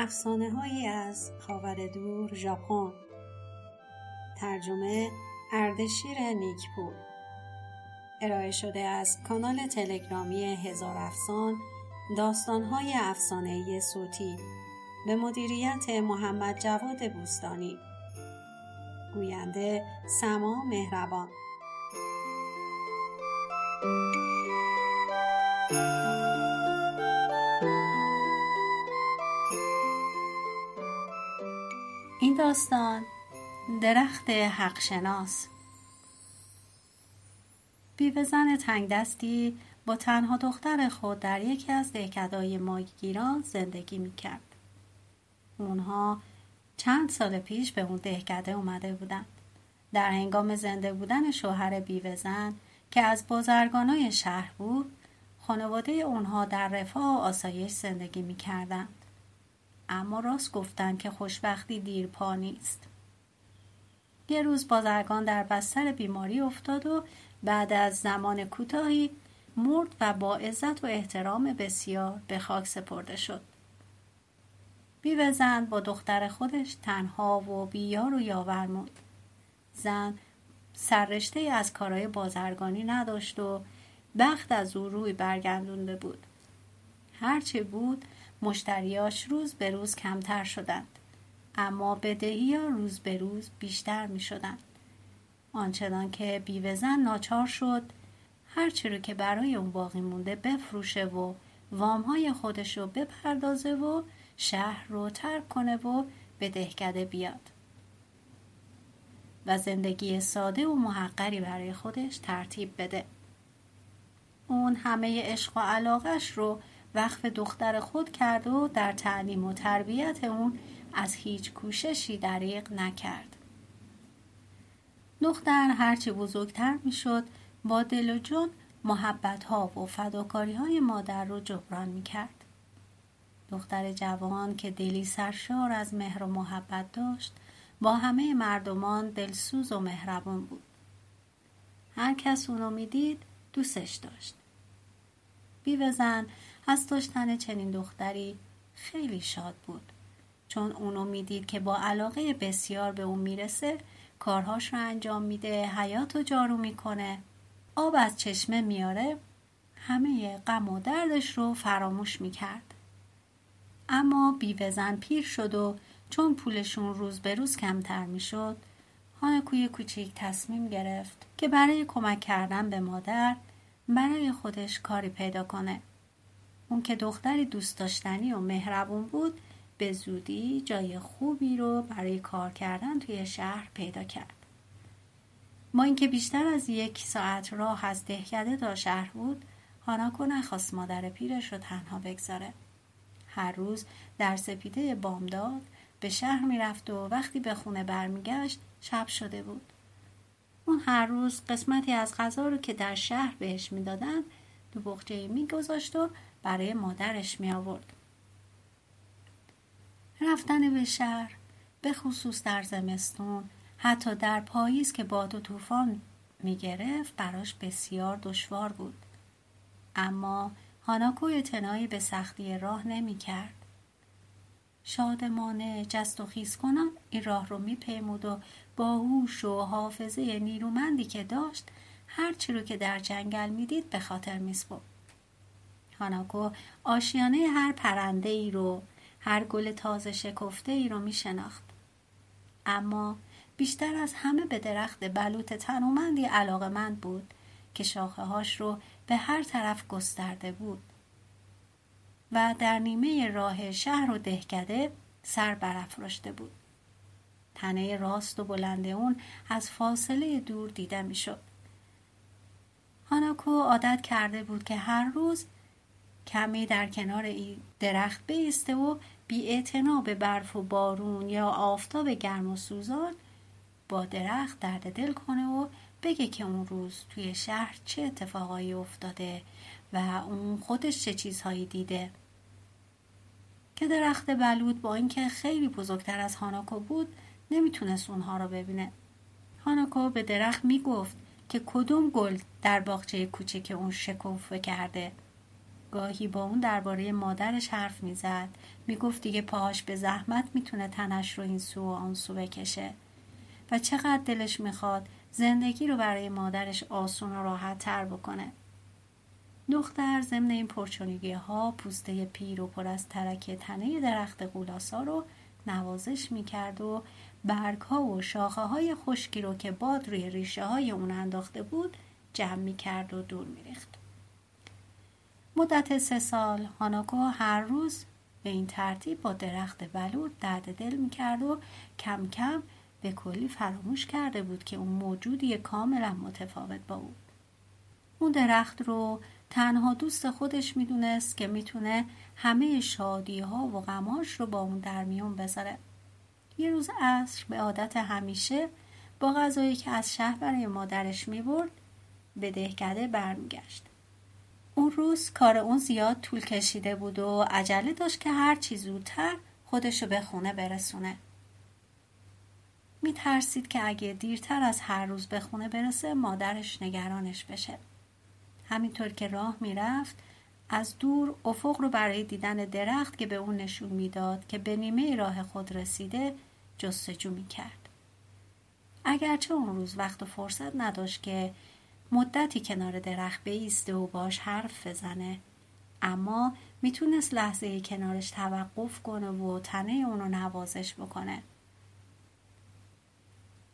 افسانه هایی از خاور دور ژاپن. ترجمه اردشیر نیکپور. ارائه شده از کانال تلگرامی هزار افسان داستانهای افسانه صوتی. به مدیریت محمد جواد بوستانی. گوینده سما مهربان. این داستان درخت حق شناس بیوه زن تنگ دستی با تنها دختر خود در یکی از دهکدهای ماگیران زندگی می کرد. اونها چند سال پیش به اون دهکده اومده بودند. در هنگام زنده بودن شوهر بیوه زن که از بازرگانای شهر بود خانواده اونها در رفاه و آسایش زندگی می کردن. اما راست گفتن که خوشبختی دیر پا نیست. یه روز بازرگان در بستر بیماری افتاد و بعد از زمان کوتاهی مرد و با عزت و احترام بسیار به خاک سپرده شد. بیوه زن با دختر خودش تنها و بیار و یاور موند. زن سررشته از کارهای بازرگانی نداشت و بخت از او روی برگردونده بود. هرچه بود مشتریاش روز به روز کمتر شدند. اما بدهی ها روز به روز بیشتر می شدند. آنچنان که بیوزن ناچار شد هرچی رو که برای اون باقی مونده بفروشه و وامهای خودش رو بپردازه و شهر رو ترک کنه و به دهکده بیاد. و زندگی ساده و محقری برای خودش ترتیب بده. اون همه عشق و علاقش رو وقف دختر خود کرد و در تعلیم و تربیت اون از هیچ کوششی دریق نکرد. دختر هرچه بزرگتر می‌شد با دل و جون محبت ها و فداکاری های مادر رو جبران می کرد. دختر جوان که دلی سرشار از مهر و محبت داشت با همه مردمان دلسوز و مهربان بود. هر کس اونو می‌دید دوستش داشت. بیوزن از داشتن چنین دختری خیلی شاد بود. چون اونو می‌دید که با علاقه بسیار به اون می‌رسه کارهاش رو انجام میده حیات رو جارو می‌کنه. آب از چشمه میاره همه غم و دردش رو فراموش می‌کرد. اما بیوزن پیر شد و چون پولشون روز به روز کمتر می‌شد هانکوی کوچیک تصمیم گرفت که برای کمک کردن به مادر برای خودش کاری پیدا کنه. اون که دختری دوست داشتنی و مهربون بود به زودی جای خوبی رو برای کار کردن توی شهر پیدا کرد. ما اینکه بیشتر از یک ساعت راه از دهکده تا شهر بود هاناکو نخواست مادر پیرش رو تنها بگذاره. هر روز در سپیده بامداد به شهر می‌رفت و وقتی به خونه برمیگشت شب شده بود. اون هر روز قسمتی از غذا رو که در شهر بهش می‌دادند تو بخچه میگذاشت و برای مادرش می آورد. رفتن به شهر به خصوص در زمستون حتی در پاییز که باد و طوفان می گرفت براش بسیار دشوار بود. اما هاناکو تنایی به سختی راه نمی کرد. شادمانه جست و خیز کنم این راه رو می پیمود و با هوش و حافظه نیرومندی که داشت هرچی رو که در جنگل می‌دید به خاطر میسپرد. هاناکو آشیانه هر پرنده ای رو هر گل تازه شکفته ای رو می شناخت. اما بیشتر از همه به درخت بلوط تنومندی علاقه مند بود که شاخه هاش رو به هر طرف گسترده بود و در نیمه راه شهر و دهکده سر برافراشته بود. تنه راست و بلند اون از فاصله دور دیده می‌شد. هاناکو عادت کرده بود که هر روز کمی در کنار درخت بیسته و بی به برف و بارون یا آفتاب گرم و سوزان با درخت درد دل کنه و بگه که اون روز توی شهر چه اتفاقایی افتاده و اون خودش چه چیزهایی دیده. که درخت بلود با اینکه خیلی بزرگتر از هاناکو بود نمی‌تونست اونها رو ببینه. هاناکو به درخت می‌گفت که کدوم گل در باغچه کوچک اون شکوفه کرده. گاهی با اون درباره مادرش حرف می‌زد. می‌گفت دیگه پاهاش به زحمت می‌تونه تنش رو این سو و آن سو بکشه. و چقدر دلش می‌خواد زندگی رو برای مادرش آسون و راحت تر بکنه. دختر ضمن این پرچونگی ها پوسته پیر و پر از ترک تنه درخت قولاسا رو نوازش می‌کرد و برگ ها و شاخه های خشکی رو که باد روی ریشه های اون انداخته بود جمع می‌کرد و دور میریخت. مدت سه سال هاناکو هر روز به این ترتیب با درخت بلود درد دل می‌کرد و کم کم به کلی فراموش کرده بود که اون موجودی کاملا متفاوت با او. اون درخت رو تنها دوست خودش می‌دونست که می‌تونه همه شادی ها و غماش رو با اون در میون بذاره. یه روز عصر به عادت همیشه با غذایی که از شهر برای مادرش می‌برد به دهکده برمیگشت. اون روز کار اون زیاد طول کشیده بود و عجله داشت که هر چی زودتر خودشو به خونه برسونه. می ترسید که اگه دیرتر از هر روز به خونه برسه مادرش نگرانش بشه. همینطور که راه می‌رفت از دور افق رو برای دیدن درخت که به اون نشون می‌داد که به نیمه راه خود رسیده جستجو می‌کرد. اگرچه اون روز وقت و فرصت نداشت که مدتی کنار درخت بیسته و باش حرف بزنه. اما می‌تونست لحظه کنارش توقف کنه و تنه اونو نوازش بکنه.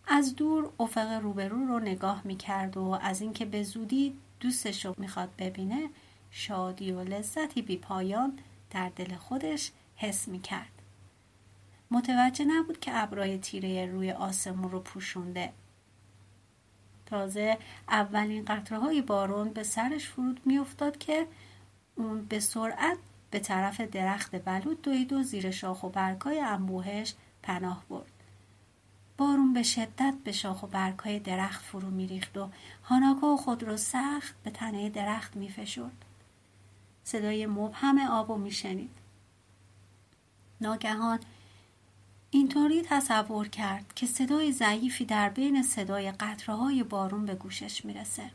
از دور افق روبرو رو نگاه می‌کرد و از اینکه به زودی دوستش رو می‌خواد ببینه شادی و لذتی بی پایان در دل خودش حس می‌کرد. متوجه نبود که ابرای تیره روی آسمون رو پوشونده. تازه اولین قطره های بارون به سرش فرود میافتاد که اون به سرعت به طرف درخت بلود دوید و زیر شاخ و برگای انبوهش پناه برد. بارون به شدت به شاخ و برگهای درخت فرو میریخت و هاناکو خود را سخت به تنه درخت میفشرد. صدای مبهم آب و میشنید. ناگهان اینطوری تصور کرد که صدای ضعیفی در بین صدای قطره های بارون به گوشش می‌رسه.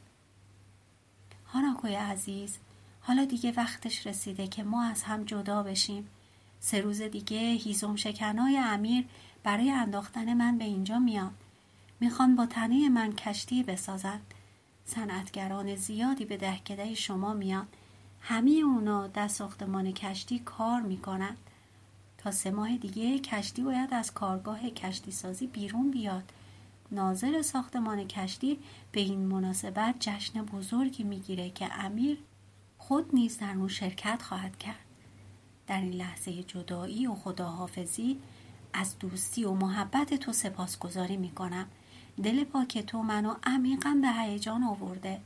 هاناکوی عزیز حالا دیگه وقتش رسیده که ما از هم جدا بشیم. سه روز دیگه هیزم شکنای امیر برای انداختن من به اینجا میان می‌خوان با تنه من کشتی بسازند صنعتگران زیادی به دهکده شما میان. همه اونا در ساختمان کشتی کار می‌کنند تا سه ماه دیگه کشتی باید از کارگاه کشتی سازی بیرون بیاد. ناظر ساختمان کشتی به این مناسبت جشن بزرگی می‌گیره که امیر خود نیز در اون شرکت خواهد کرد. در این لحظه جدایی و خداحافظی از دوستی و محبت تو سپاسگزاری می‌کنم. دل پاک تو منو عمیقا به هیجان آورده.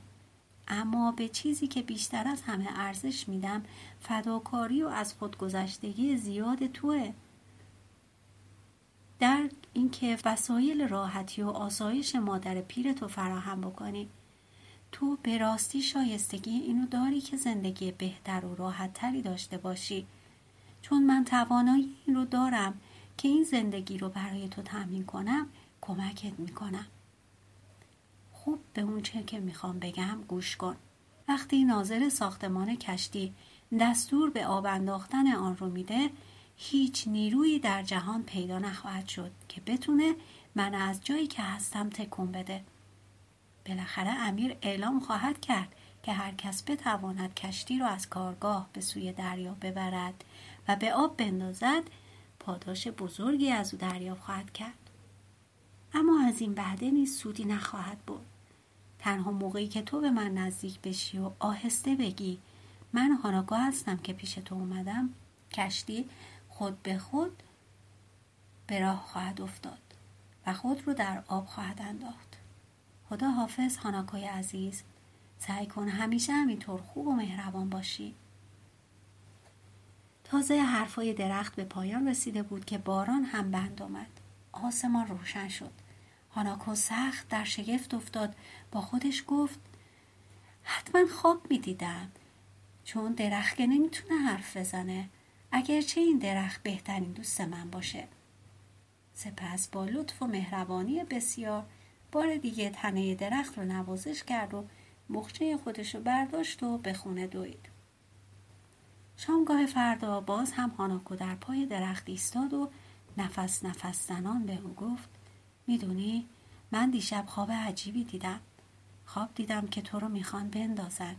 اما به چیزی که بیشتر از همه ارزش میدم فداکاری و از خودگذشتگی زیاد توه. در اینکه وسایل راحتی و آسایش مادر پیر تو فراهم بکنی تو به راستی شایستگی اینو داری که زندگی بهتر و راحتتری داشته باشی. چون من توانایی این رو دارم که این زندگی رو برای تو تأمین کنم کمکت می‌کنم. خوب به اون چه که می‌خوام بگم گوش کن. وقتی ناظر ساختمان کشتی دستور به آب انداختن آن رو میده هیچ نیرویی در جهان پیدا نخواهد شد که بتونه من از جایی که هستم تکون بده. بالاخره امیر اعلام خواهد کرد که هر کس بتواند کشتی رو از کارگاه به سوی دریا ببرد و به آب بندازد پاداش بزرگی از او دریافت خواهد کرد. اما از این بعده نیز سودی نخواهد بود تنها موقعی که تو به من نزدیک بشی و آهسته بگی من هاناگاه هستم که پیش تو اومدم کشتی خود به خود به راه خواهد افتاد و خود رو در آب خواهد انداخت. خدا حافظ هاناکوی عزیز سعی کن همیشه همینطور خوب و مهربان باشی. تازه حرفای درخت به پایان رسیده بود که باران هم بند آمد. آسمان روشن شد. هاناکو سخت در شگفت افتاد. با خودش گفت حتما خواب می‌دیدم. چون درخت که نمی‌تونه حرف بزنه. اگرچه این درخت بهترین دوست من باشه. سپس با لطف و مهربانی بسیار بار دیگه تنه درخت رو نوازش کرد و مخچه خودش رو برداشت و به خونه دوید. شامگاه فردا باز هم هاناکو در پای درخت ایستاد و نفس نفس زنان به او گفت می‌دونی؟ من دیشب خواب عجیبی دیدم. خواب دیدم که تو رو می‌خوان بندازن.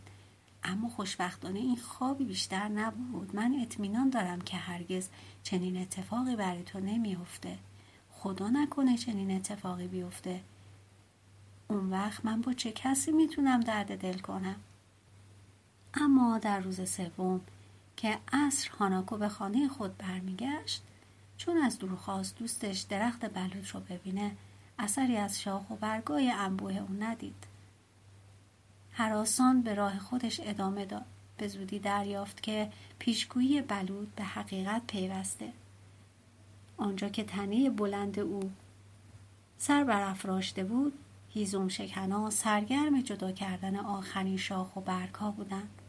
اما خوشبختانه این خوابی بیشتر نبود. من اطمینان دارم که هرگز چنین اتفاقی برای تو نمیافته. خدا نکنه چنین اتفاقی بیفته. اون وقت من با چه کسی می‌تونم درد دل کنم؟ اما در روز سوم که عصر هاناکو به خانه خود برمیگشت چون از دور خواست دوستش درخت بلوط رو ببینه اثری از شاخ و برگای انبوه او ندید. حراسان به راه خودش ادامه داد. به زودی دریافت که پیشگویی بلود به حقیقت پیوسته. آنجا که تنه بلند او سر برافراشته بود هیزوم شکنا سرگرم جدا کردن آخرین شاخ و برگها بودند.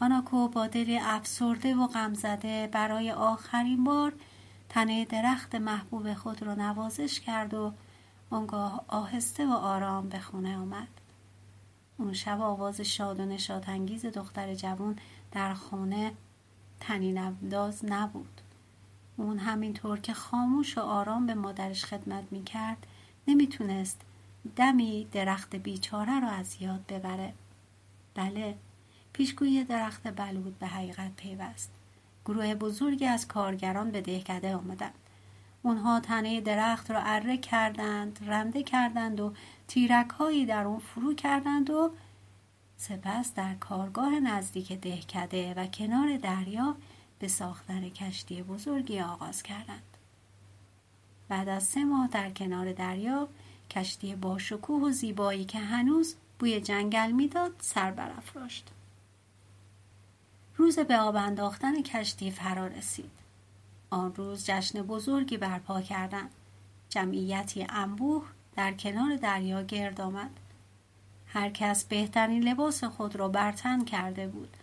هاناکو با دلی افسرده و غمزده برای آخرین بار تنه درخت محبوب خود را نوازش کرد و آنگاه آهسته و آرام به خونه آمد. اون شب آواز شاد و نشاتانگیز دختر جوان در خانه تنین انداز نبود. اون همینطور که خاموش و آرام به مادرش خدمت می‌کرد نمی‌تونست دمی درخت بیچاره را از یاد ببره. بله پیشگویی درخت بلود به حقیقت پیوست. گروه بزرگی از کارگران به دهکده آمدند اونها تنه درخت را اره کردند رنده کردند و تیرک هایی در اون فرو کردند و سپس در کارگاه نزدیک دهکده و کنار دریا به ساختن کشتی بزرگی آغاز کردند. بعد از سه ماه در کنار دریا کشتی با شکوه و زیبایی که هنوز بوی جنگل می‌داد سر برافراشت. روز به آب انداختن کشتی فرا رسید. آن روز جشن بزرگی برپا کردند. جمعیتی انبوه در کنار دریا گرد آمد. هر کس بهترین لباس خود را برتن کرده بود.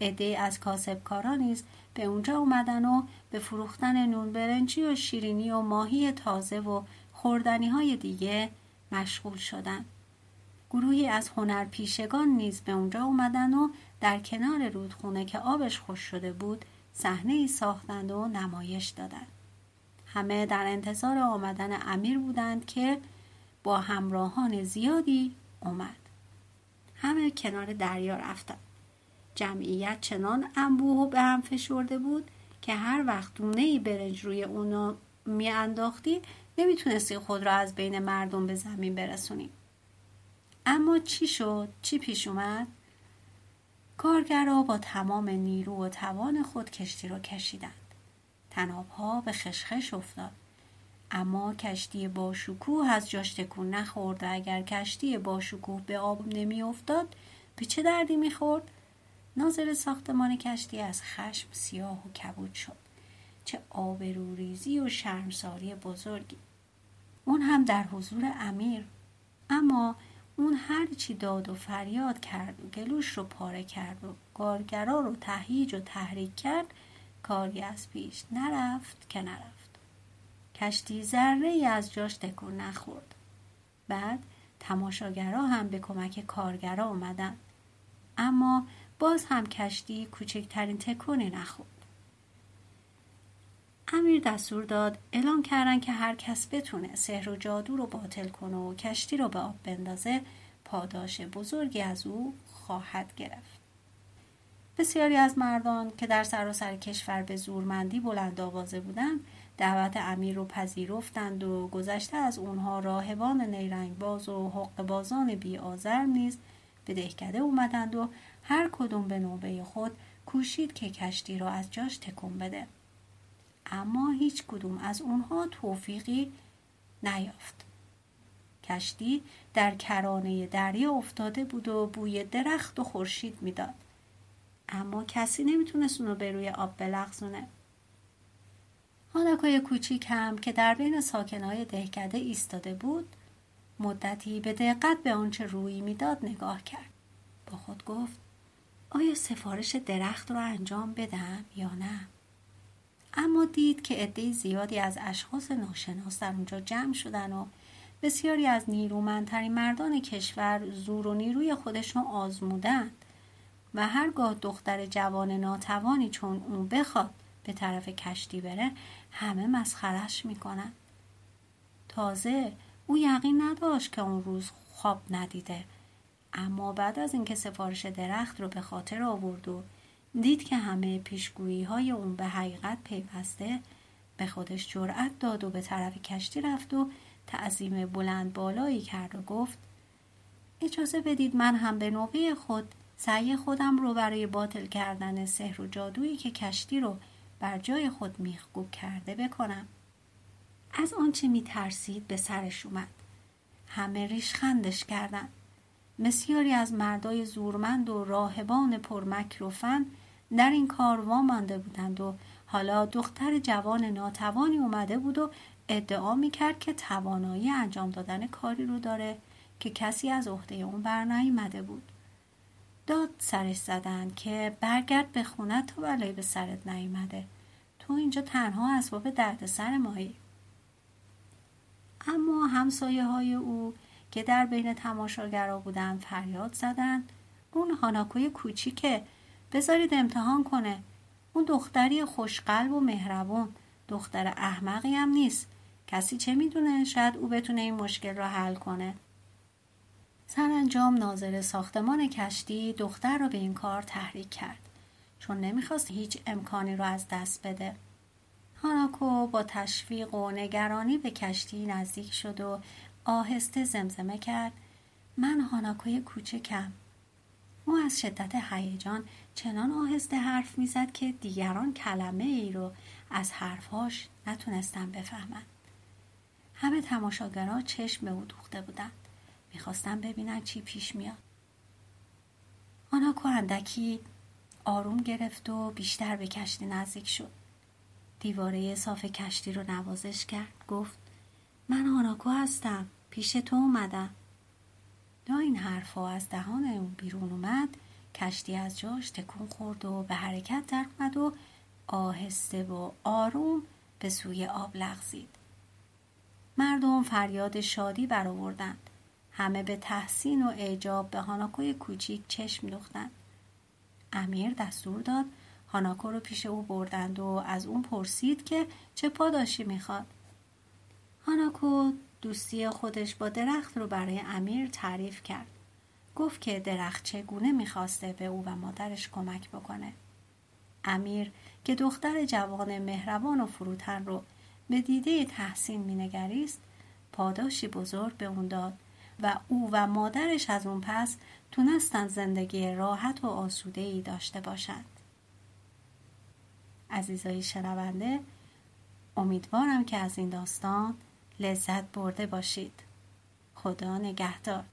عده از کاسبکاران نیز به اونجا اومدن و به فروختن نون برنجی و شیرینی و ماهی تازه و خوردنی های دیگه مشغول شدند. گروهی از هنرپیشگان نیز به اونجا اومدن و در کنار رودخونه که آبش خوش شده بود صحنه ای ساختند و نمایش دادند. همه در انتظار آمدن امیر بودند که با همراهان زیادی اومد. همه کنار دریا رفتند. جمعیت چنان انبوه و به هم فشرده بود که هر وقت دونه ای برنج روی اونو می انداختی نمی‌تونستی خود را از بین مردم به زمین برسونی. اما چی شد؟ چی پیش اومد؟ کارگرها با تمام نیرو و توان خود کشتی را کشیدند. تنابها به خشخش افتاد. اما کشتی با شکوه از جاش تکون نخورد و اگر کشتی با شکوه به آب نمی افتاد به چه دردی می‌خورد؟ ناظر ساختمان کشتی از خشم سیاه و کبود شد. چه آبروریزی و شرمساری بزرگی. اون هم در حضور امیر. اما اون هرچی داد و فریاد کرد و گلوش رو پاره کرد و کارگرا رو تهیج و تحریک کرد کاری از پیش نرفت که نرفت. کشتی ذره ای از جاش تکون نخورد. بعد تماشاگرا هم به کمک کارگرا اومدن. اما باز هم کشتی کوچکترین تکونی نخورد. امیر دستور داد اعلام کردن که هر کس بتونه سحر و جادو رو باطل کنه و کشتی رو به آب بندازه پاداش بزرگی از او خواهد گرفت. بسیاری از مردان که در سراسر کشور به زورمندی بلند آوازه بودند دعوت امیر رو پذیرفتند و گذشته از اونها راهبان نیرنگ باز و حق بازان بی آزر نیز به دهکده اومدند و هر کدوم به نوبه خود کوشید که کشتی را از جاش تکون بده. اما هیچ کدوم از اونها توفیقی نیافت. کشتی در کرانه دریا افتاده بود و بوی درخت و خورشید می‌داد. اما کسی نمی‌تونست اونو به روی آب بلغزونه. هاناکای کوچیک هم که در بین ساکنهای دهکده ایستاده بود مدتی به دقت به آنچه روی می‌داد نگاه کرد. با خود گفت آیا سفارش درخت رو انجام بدم یا نه؟ اما دید که عده زیادی از اشخاص ناشناس در اونجا جمع شدن و بسیاری از نیرومندترین مردان کشور زور و نیروی خودشون آزمودند و هرگاه دختر جوان ناتوانی چون اون بخواد به طرف کشتی بره همه مسخرش می‌کنن. تازه او یقین نداشت که اون روز خواب ندیده. اما بعد از اینکه سفارش درخت رو به خاطر آورد و دید که همه پیشگویی های اون به حقیقت پیوسته به خودش جرأت داد و به طرف کشتی رفت و تعظیم بلند بالایی کرد و گفت اجازه بدید من هم به نوبه خود سعی خودم رو برای باطل کردن سحر و جادویی که کشتی رو بر جای خود میخگوب کرده بکنم. از آنچه میترسید به سرش اومد. همه ریشخندش کردند. بسیاری از مردای زورمند و راهبان پرمکر و فن در این کار وامانده بودند و حالا دختر جوان ناتوانی اومده بود و ادعا می‌کرد که توانایی انجام دادن کاری رو داره که کسی از عهده اون بر نیامده بود. داد سرش زدن که برگرد به خونه تا بلایی به سرت نیامده تو اینجا تنها اسباب درد سر مایی اما همسایه های او که در بین تماشاگرا بودند فریاد زدند اون هاناکوی کوچیکه بذارید امتحان کنه. اون دختری خوشقلب و مهربون. دختر احمقی هم نیست. کسی چه می‌دونه؟ شاید او بتونه این مشکل را حل کنه. سرانجام ناظر ساختمان کشتی دختر را به این کار تحریک کرد. چون نمی‌خواست هیچ امکانی را از دست بده. هاناکو با تشویق و نگرانی به کشتی نزدیک شد و آهسته زمزمه کرد. من هاناکوی کوچکم. او از شدت هیجان چنان آهسته حرف می‌زد که دیگران کلمه ای رو از حرفهاش نتونستن بفهمند همه تماشاگران چشم به او دوخته بودند. می‌خواستن ببینن چی پیش میاد. آناکو اندکی آروم گرفت و بیشتر به کشتی نزدیک شد. دیواره صاف کشتی رو نوازش کرد. گفت من آناکو هستم. پیش تو اومدم. دا این حرفها از دهان اون بیرون اومد کشتی از جاش تکون خورد و به حرکت در اومد و آهسته و آروم به سوی آب لغزید. مردم فریاد شادی برآوردند. همه به تحسین و اعجاب به هاناکوی کوچیک چشم دوختند. امیر دستور داد هاناکو رو پیش او بردند و از اون پرسید که چه پاداشی می‌خواد. هاناکو دوستی خودش با درخت رو برای امیر تعریف کرد. گفت که درخت چگونه می‌خواسته به او و مادرش کمک بکنه امیر که دختر جوان مهربان و فروتن رو به دیده تحسین مینگریست پاداشی بزرگ به اون داد و او و مادرش از اون پس تونستن زندگی راحت و آسوده ای داشته باشند. عزیزای شنونده امیدوارم که از این داستان لذت برده باشید. خدا نگهدار.